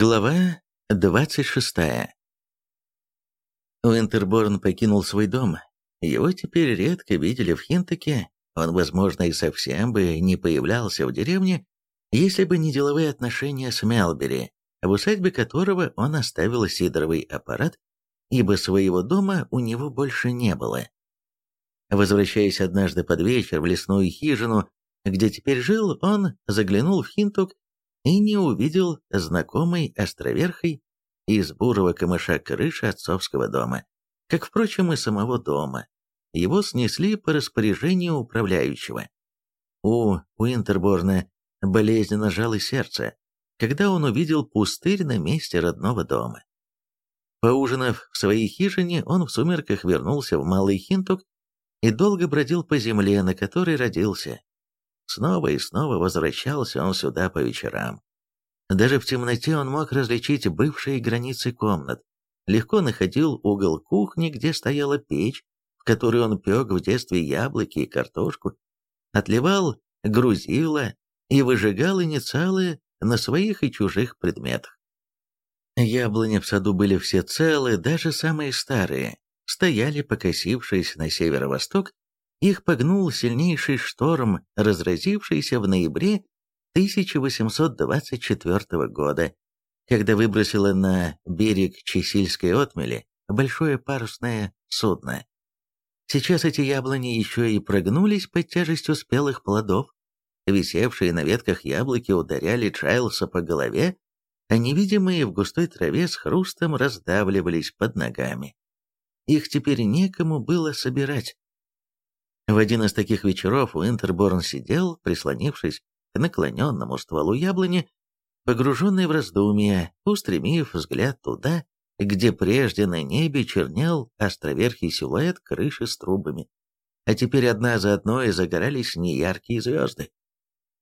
Глава 26 Уинтерборн покинул свой дом. Его теперь редко видели в Хинтаке, он, возможно, и совсем бы не появлялся в деревне, если бы не деловые отношения с Мелбери, в усадьбе которого он оставил сидоровый аппарат, ибо своего дома у него больше не было. Возвращаясь однажды под вечер в лесную хижину, где теперь жил, он заглянул в Хинтук и не увидел знакомой островерхой из бурого камыша крыши отцовского дома, как, впрочем, и самого дома. Его снесли по распоряжению управляющего. У Уинтерборна болезненно жало сердце, когда он увидел пустырь на месте родного дома. Поужинав в своей хижине, он в сумерках вернулся в Малый Хинтук и долго бродил по земле, на которой родился, Снова и снова возвращался он сюда по вечерам. Даже в темноте он мог различить бывшие границы комнат. Легко находил угол кухни, где стояла печь, в которой он пек в детстве яблоки и картошку, отливал грузила и выжигал инициалы на своих и чужих предметах. Яблони в саду были все целы, даже самые старые, стояли покосившись на северо-восток их погнул сильнейший шторм, разразившийся в ноябре 1824 года, когда выбросило на берег Чесильской отмели большое парусное судно. Сейчас эти яблони еще и прогнулись под тяжестью спелых плодов. Висевшие на ветках яблоки ударяли Чайлса по голове, а невидимые в густой траве с хрустом раздавливались под ногами. Их теперь некому было собирать. В один из таких вечеров Уинтерборн сидел, прислонившись к наклоненному стволу яблони, погруженный в раздумья, устремив взгляд туда, где прежде на небе чернел островерхий силуэт крыши с трубами, а теперь одна за одной загорались неяркие звезды.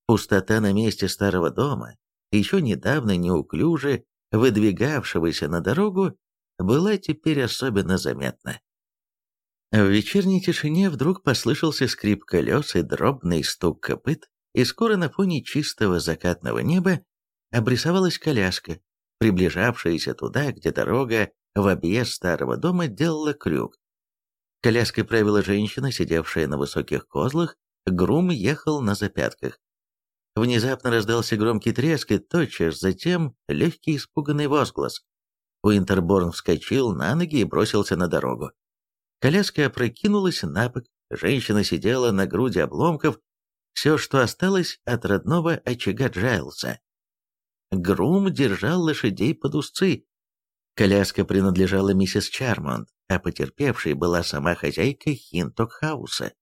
Пустота на месте старого дома, еще недавно неуклюже выдвигавшегося на дорогу, была теперь особенно заметна. В вечерней тишине вдруг послышался скрип колес и дробный стук копыт, и скоро на фоне чистого закатного неба обрисовалась коляска, приближавшаяся туда, где дорога в объезд старого дома делала крюк. Коляской правила женщина, сидевшая на высоких козлах, грум ехал на запятках. Внезапно раздался громкий треск, и тотчас затем легкий испуганный возглас. Уинтерборн вскочил на ноги и бросился на дорогу. Коляска опрокинулась на бок, женщина сидела на груде обломков, все, что осталось от родного очага Джайлса. Грум держал лошадей под уздцы. Коляска принадлежала миссис Чармонт, а потерпевшей была сама хозяйка Хинтокхауса.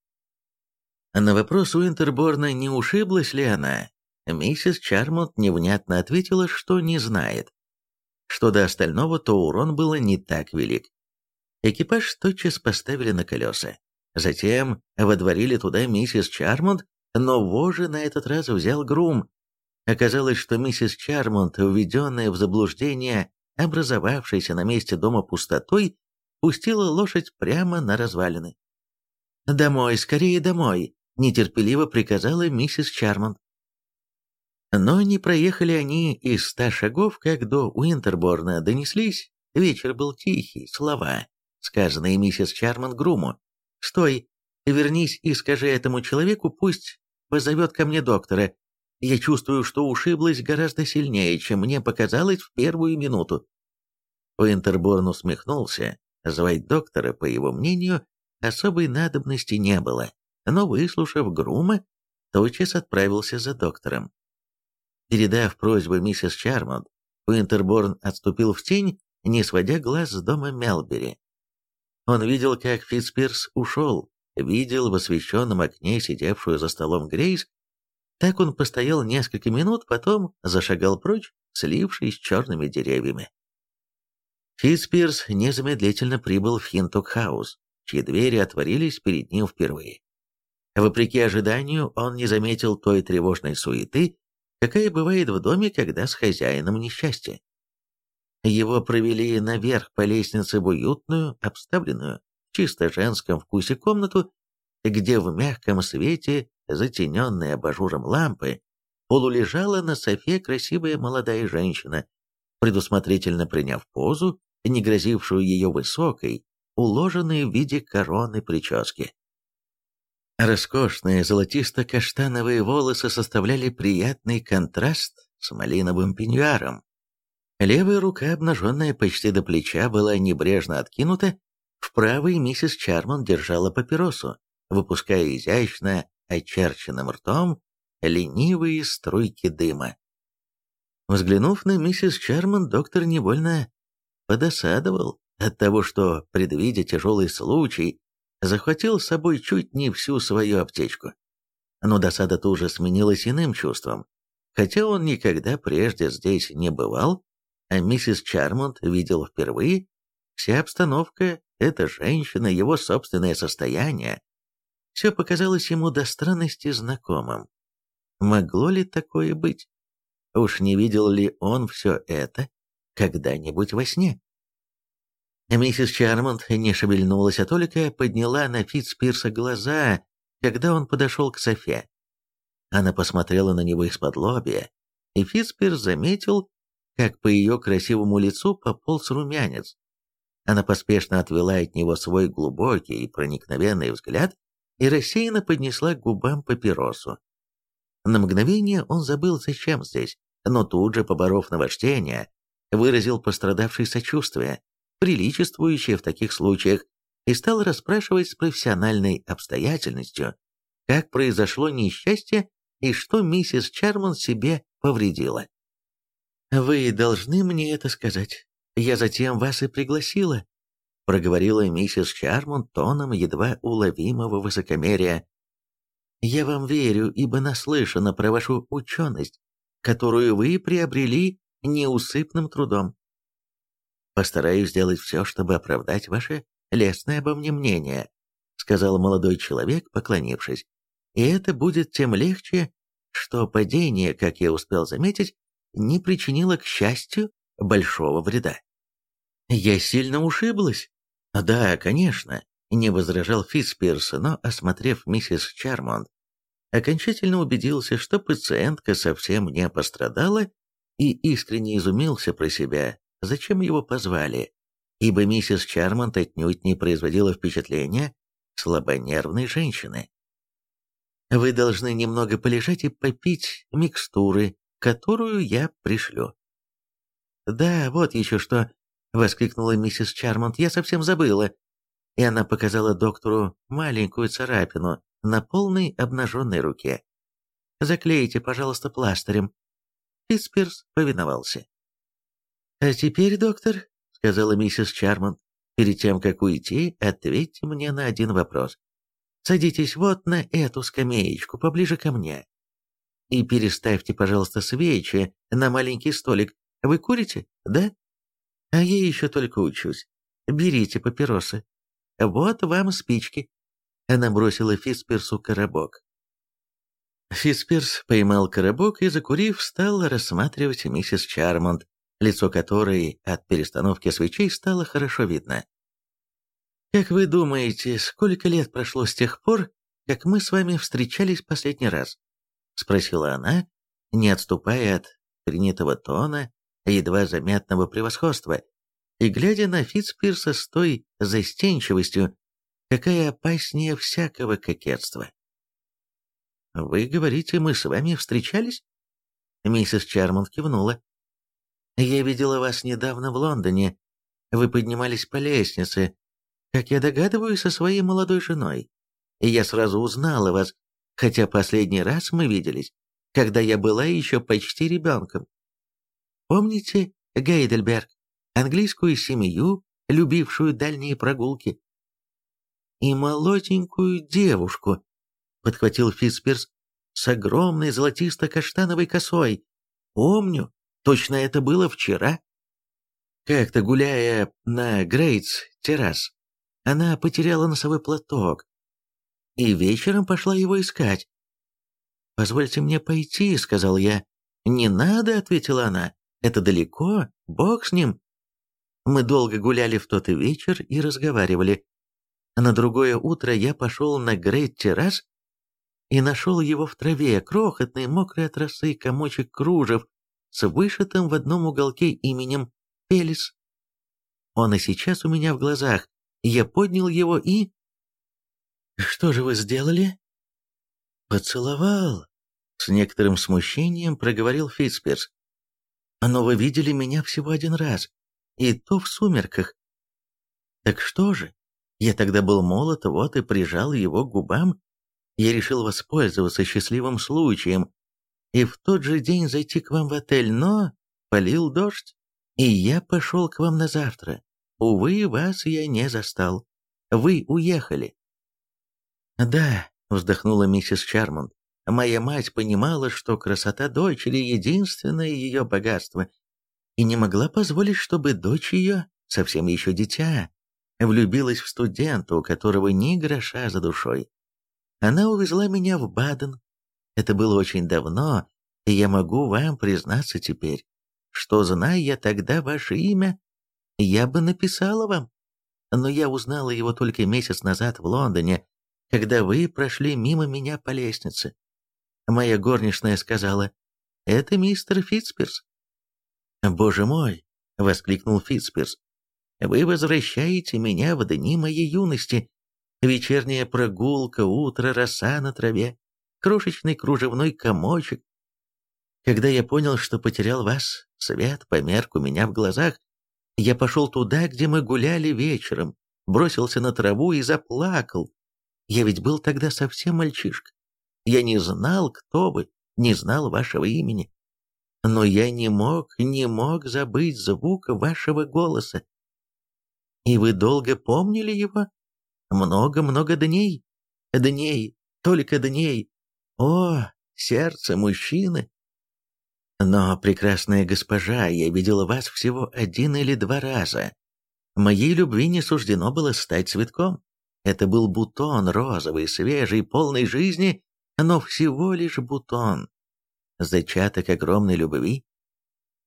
На вопрос Уинтерборна, не ушиблась ли она, миссис Чармонт невнятно ответила, что не знает. Что до остального, то урон был не так велик. Экипаж тотчас поставили на колеса. Затем водворили туда миссис Чармонт, но вожи на этот раз взял грум. Оказалось, что миссис Чармонт, введенная в заблуждение, образовавшейся на месте дома пустотой, пустила лошадь прямо на развалины. «Домой, скорее домой!» — нетерпеливо приказала миссис Чармонт. Но не проехали они из ста шагов, как до Уинтерборна донеслись, вечер был тихий, слова сказанные миссис Чарман Груму. «Стой, вернись и скажи этому человеку, пусть позовет ко мне доктора. Я чувствую, что ушиблась гораздо сильнее, чем мне показалось в первую минуту». Уинтерборн усмехнулся. Звать доктора, по его мнению, особой надобности не было, но, выслушав Грума, тотчас отправился за доктором. Передав просьбу миссис Чармонт, Уинтерборн отступил в тень, не сводя глаз с дома Мелбери. Он видел, как Фитспирс ушел, видел в освещенном окне сидевшую за столом Грейс. Так он постоял несколько минут, потом зашагал прочь, слившись с черными деревьями. Фитспирс незамедлительно прибыл в Хинтокхаус, чьи двери отворились перед ним впервые. Вопреки ожиданию, он не заметил той тревожной суеты, какая бывает в доме, когда с хозяином несчастье. Его провели наверх по лестнице в уютную, обставленную в чисто женском вкусе комнату, где в мягком свете, затененной абажуром лампы, полулежала на софе красивая молодая женщина, предусмотрительно приняв позу, не грозившую ее высокой, уложенной в виде короны прически. Роскошные золотисто-каштановые волосы составляли приятный контраст с малиновым пеньюаром. Левая рука, обнаженная почти до плеча, была небрежно откинута, в правой миссис Чармон держала папиросу, выпуская изящно очерченным ртом ленивые струйки дыма. Взглянув на миссис Чармон, доктор невольно подосадовал от того, что, предвидя тяжелый случай, захватил с собой чуть не всю свою аптечку. Но досада тут же сменилась иным чувством. Хотя он никогда прежде здесь не бывал, миссис Чармонт видел впервые, вся обстановка, эта женщина, его собственное состояние, все показалось ему до странности знакомым. Могло ли такое быть? Уж не видел ли он все это когда-нибудь во сне? Миссис Чармонт не шевельнулась, а только подняла на Фитцпирса глаза, когда он подошел к Софе. Она посмотрела на него из-под лобья, и Фитцпирс заметил, как по ее красивому лицу пополз румянец. Она поспешно отвела от него свой глубокий и проникновенный взгляд и рассеянно поднесла к губам папиросу. На мгновение он забыл, зачем здесь, но тут же, поборов наваждение, выразил пострадавший сочувствие, приличествующее в таких случаях, и стал расспрашивать с профессиональной обстоятельностью, как произошло несчастье и что миссис Чарман себе повредила. «Вы должны мне это сказать. Я затем вас и пригласила», проговорила миссис Чармон тоном едва уловимого высокомерия. «Я вам верю, ибо наслышана про вашу ученость, которую вы приобрели неусыпным трудом. Постараюсь сделать все, чтобы оправдать ваше лестное обо мне мнение», сказал молодой человек, поклонившись. «И это будет тем легче, что падение, как я успел заметить, не причинило, к счастью, большого вреда». «Я сильно ушиблась?» «Да, конечно», — не возражал Фитспирс, но, осмотрев миссис Чармонт, окончательно убедился, что пациентка совсем не пострадала и искренне изумился про себя, зачем его позвали, ибо миссис Чармонт отнюдь не производила впечатления слабонервной женщины. «Вы должны немного полежать и попить микстуры, которую я пришлю». «Да, вот еще что», — воскликнула миссис Чармонт, — «я совсем забыла». И она показала доктору маленькую царапину на полной обнаженной руке. «Заклейте, пожалуйста, пластырем». Фитспирс повиновался. «А теперь, доктор», — сказала миссис Чармонт, — «перед тем, как уйти, ответьте мне на один вопрос. Садитесь вот на эту скамеечку, поближе ко мне. И переставьте, пожалуйста, свечи на маленький столик. Вы курите, да? А я еще только учусь. Берите папиросы. Вот вам спички». Она бросила Фисперсу коробок. Фисперс поймал коробок и, закурив, стал рассматривать миссис Чармонт, лицо которой от перестановки свечей стало хорошо видно. «Как вы думаете, сколько лет прошло с тех пор, как мы с вами встречались последний раз?» — спросила она, не отступая от принятого тона, едва заметного превосходства, и глядя на Фитцпирса с той застенчивостью, какая опаснее всякого кокетства. «Вы говорите, мы с вами встречались?» Миссис Чармонт кивнула. «Я видела вас недавно в Лондоне. Вы поднимались по лестнице, как я догадываюсь, со своей молодой женой. И я сразу узнала вас, хотя последний раз мы виделись, когда я была еще почти ребенком. Помните Гейдельберг, английскую семью, любившую дальние прогулки? И молоденькую девушку, подхватил Фитспирс, с огромной золотисто-каштановой косой. Помню, точно это было вчера. Как-то гуляя на Грейтс-террас, она потеряла носовой платок и вечером пошла его искать. «Позвольте мне пойти», — сказал я. «Не надо», — ответила она. «Это далеко, бог с ним». Мы долго гуляли в тот вечер и разговаривали. На другое утро я пошел на Грейт-террас и нашел его в траве, крохотный, мокрый от росы комочек кружев с вышитым в одном уголке именем Пелис. Он и сейчас у меня в глазах. Я поднял его и... «Что же вы сделали?» «Поцеловал», — с некоторым смущением проговорил Фитспирс. «Но вы видели меня всего один раз, и то в сумерках. Так что же? Я тогда был молод, вот и прижал его к губам. Я решил воспользоваться счастливым случаем и в тот же день зайти к вам в отель, но полил дождь, и я пошел к вам на завтра. Увы, вас я не застал. Вы уехали. Да, вздохнула миссис Чармонд. Моя мать понимала, что красота дочери — единственное ее богатство, и не могла позволить, чтобы дочь ее, совсем еще дитя, влюбилась в студента, у которого ни гроша за душой. Она увезла меня в Баден. Это было очень давно, и я могу вам признаться теперь, что, зная я тогда ваше имя, я бы написала вам. Но я узнала его только месяц назад в Лондоне, когда вы прошли мимо меня по лестнице. Моя горничная сказала, «Это мистер Фитспирс». «Боже мой!» — воскликнул Фитспирс. «Вы возвращаете меня в дни моей юности. Вечерняя прогулка, утро, роса на траве, крошечный кружевной комочек. Когда я понял, что потерял вас, свет померк у меня в глазах, я пошел туда, где мы гуляли вечером, бросился на траву и заплакал. Я ведь был тогда совсем мальчишка. Я не знал, кто вы, не знал вашего имени. Но я не мог, не мог забыть звука вашего голоса. И вы долго помнили его? Много-много дней. Дней, только дней. О, сердце мужчины! Но, прекрасная госпожа, я видела вас всего один или два раза. Моей любви не суждено было стать цветком. Это был бутон розовый, свежий, полный жизни, но всего лишь бутон. Зачаток огромной любви.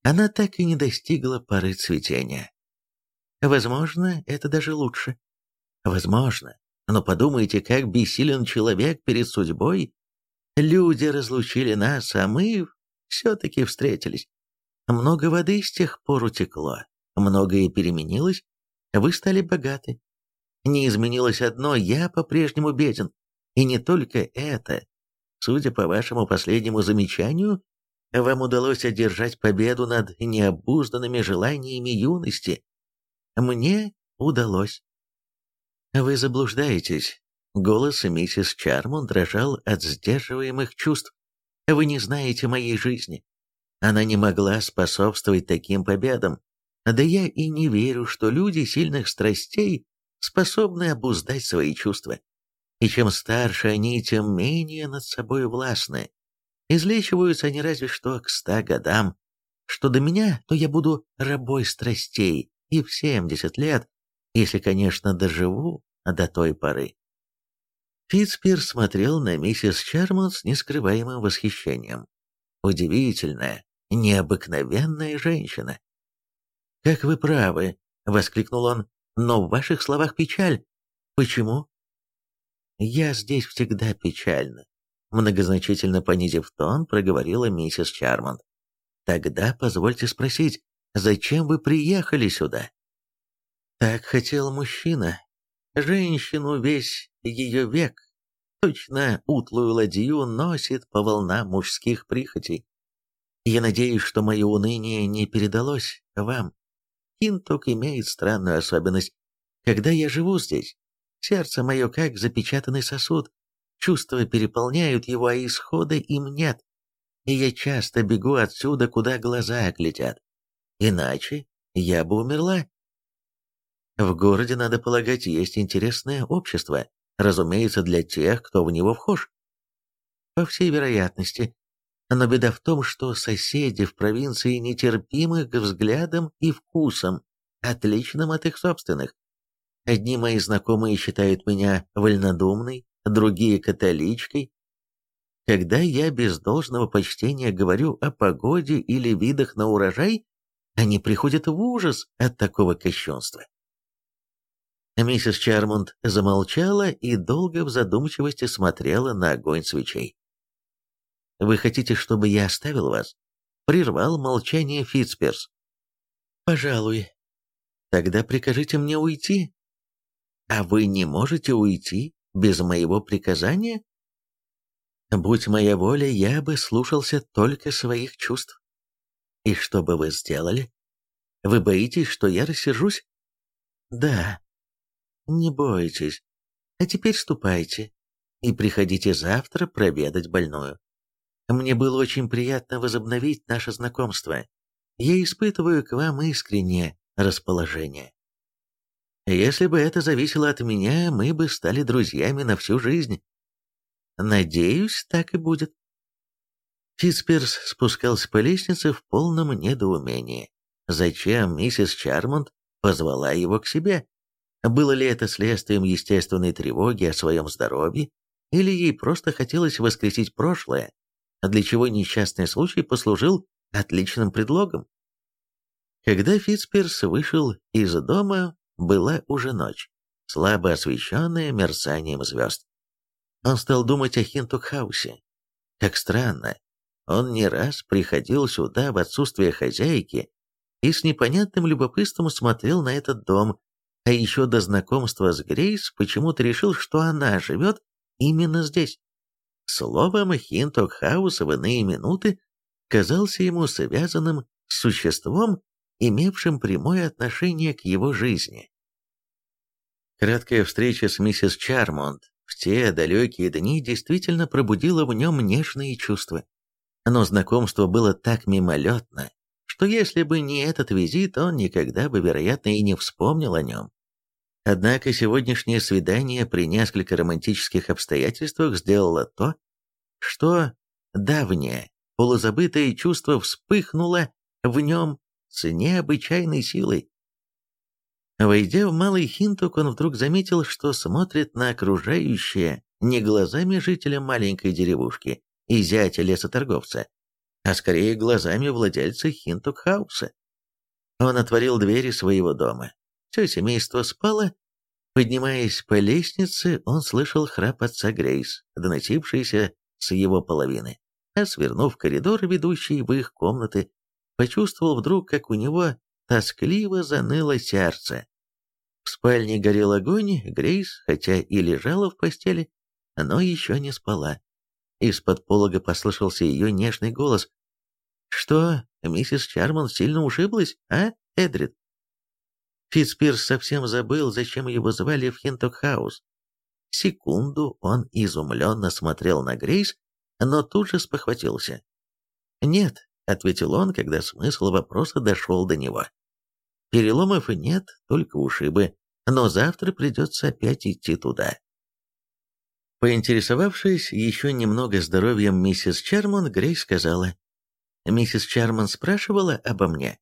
Она так и не достигла поры цветения. Возможно, это даже лучше. Возможно. Но подумайте, как бессилен человек перед судьбой. Люди разлучили нас, а мы все-таки встретились. Много воды с тех пор утекло, многое переменилось, вы стали богаты. Не изменилось одно, я по-прежнему беден. И не только это. Судя по вашему последнему замечанию, вам удалось одержать победу над необузданными желаниями юности. Мне удалось. Вы заблуждаетесь. Голос миссис Чармон дрожал от сдерживаемых чувств. Вы не знаете моей жизни. Она не могла способствовать таким победам. Да я и не верю, что люди сильных страстей способны обуздать свои чувства. И чем старше они, тем менее над собой властны. Излечиваются они разве что к ста годам. Что до меня, то я буду рабой страстей и в семьдесят лет, если, конечно, доживу до той поры. Фитспир смотрел на миссис Чармонт с нескрываемым восхищением. Удивительная, необыкновенная женщина. «Как вы правы», — воскликнул он, — «но в ваших словах печаль. Почему?» «Я здесь всегда печальна», — многозначительно понизив тон, проговорила миссис Чармонт. «Тогда позвольте спросить, зачем вы приехали сюда?» Так хотел мужчина, Женщину весь ее век, точно утлую ладью, носит по волнам мужских прихотей. Я надеюсь, что мое уныние не передалось вам. Кинток имеет странную особенность. Когда я живу здесь, сердце мое как запечатанный сосуд, чувства переполняют его, а исхода им нет. И я часто бегу отсюда, куда глаза глядят. Иначе я бы умерла. В городе, надо полагать, есть интересное общество, разумеется, для тех, кто в него вхож. По всей вероятности. Но беда в том, что соседи в провинции нетерпимы к взглядам и вкусам, отличным от их собственных. Одни мои знакомые считают меня вольнодумной, другие – католичкой. Когда я без должного почтения говорю о погоде или видах на урожай, они приходят в ужас от такого кощунства. Миссис Чармонт замолчала и долго в задумчивости смотрела на огонь свечей. «Вы хотите, чтобы я оставил вас?» прервал молчание Фитцперс. «Пожалуй. Тогда прикажите мне уйти». «А вы не можете уйти без моего приказания?» «Будь моя воля, я бы слушался только своих чувств». «И что бы вы сделали? Вы боитесь, что я рассержусь?» «Да». «Не бойтесь. А теперь ступайте и приходите завтра проведать больную. Мне было очень приятно возобновить наше знакомство. Я испытываю к вам искреннее расположение. Если бы это зависело от меня, мы бы стали друзьями на всю жизнь. Надеюсь, так и будет. Фитцперс спускался по лестнице в полном недоумении. Зачем миссис Чармонт позвала его к себе? Было ли это следствием естественной тревоги о своем здоровье, или ей просто хотелось воскресить прошлое, для чего несчастный случай послужил отличным предлогом? Когда Фитцперс вышел из дома, была уже ночь, слабо освещенная мерцанием звезд. Он стал думать о Хинтокхаусе. Как странно, он не раз приходил сюда в отсутствие хозяйки и с непонятным любопытством смотрел на этот дом, а еще до знакомства с Грейс почему-то решил, что она живет именно здесь. Словом, Хинтокхаус в иные минуты казался ему связанным с существом, имевшим прямое отношение к его жизни. Краткая встреча с миссис Чармонт в те далекие дни действительно пробудила в нем нежные чувства. Но знакомство было так мимолетно, что если бы не этот визит, он никогда бы, вероятно, и не вспомнил о нем. Однако сегодняшнее свидание при несколько романтических обстоятельствах сделало то, что давнее, полузабытое чувство вспыхнуло в нем с необычайной силой. Войдя в Малый Хинток, он вдруг заметил, что смотрит на окружающее не глазами жителя маленькой деревушки и зятя лесоторговца, а скорее глазами владельца Хинтокхауса. Он отворил двери своего дома, все семейство спало. Поднимаясь по лестнице, он слышал храп отца Грейс, доносившийся с его половины. А свернув в коридор, ведущий в их комнаты, почувствовал вдруг, как у него тоскливо заныло сердце. В спальне горел огонь, Грейс, хотя и лежала в постели, но еще не спала. Из-под полога послышался ее нежный голос. «Что, миссис Чарман сильно ушиблась, а, Эдред?» Фитспирс совсем забыл, зачем его звали в Хинтокхаус. Секунду он изумленно смотрел на Грейс, но тут же спохватился. «Нет», — ответил он, когда смысл вопроса дошел до него. «Переломов нет, только ушибы, но завтра придется опять идти туда». Поинтересовавшись еще немного здоровьем миссис Чармон, Грейс сказала, «Миссис Чармон спрашивала обо мне?»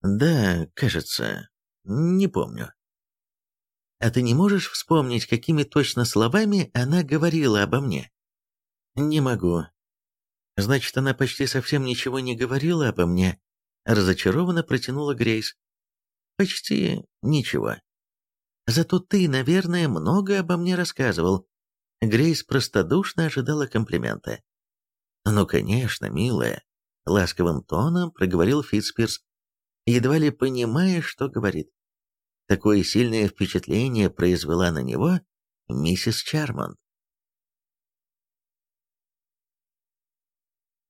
«Да, кажется, не помню. А ты не можешь вспомнить, какими точно словами она говорила обо мне? Не могу. Значит, она почти совсем ничего не говорила обо мне. Разочарованно протянула Грейс. Почти ничего. Зато ты, наверное, много обо мне рассказывал. Грейс простодушно ожидала комплимента. «Ну, конечно, милая», — ласковым тоном проговорил Фитспирс едва ли понимая, что говорит. Такое сильное впечатление произвела на него миссис Чармонт.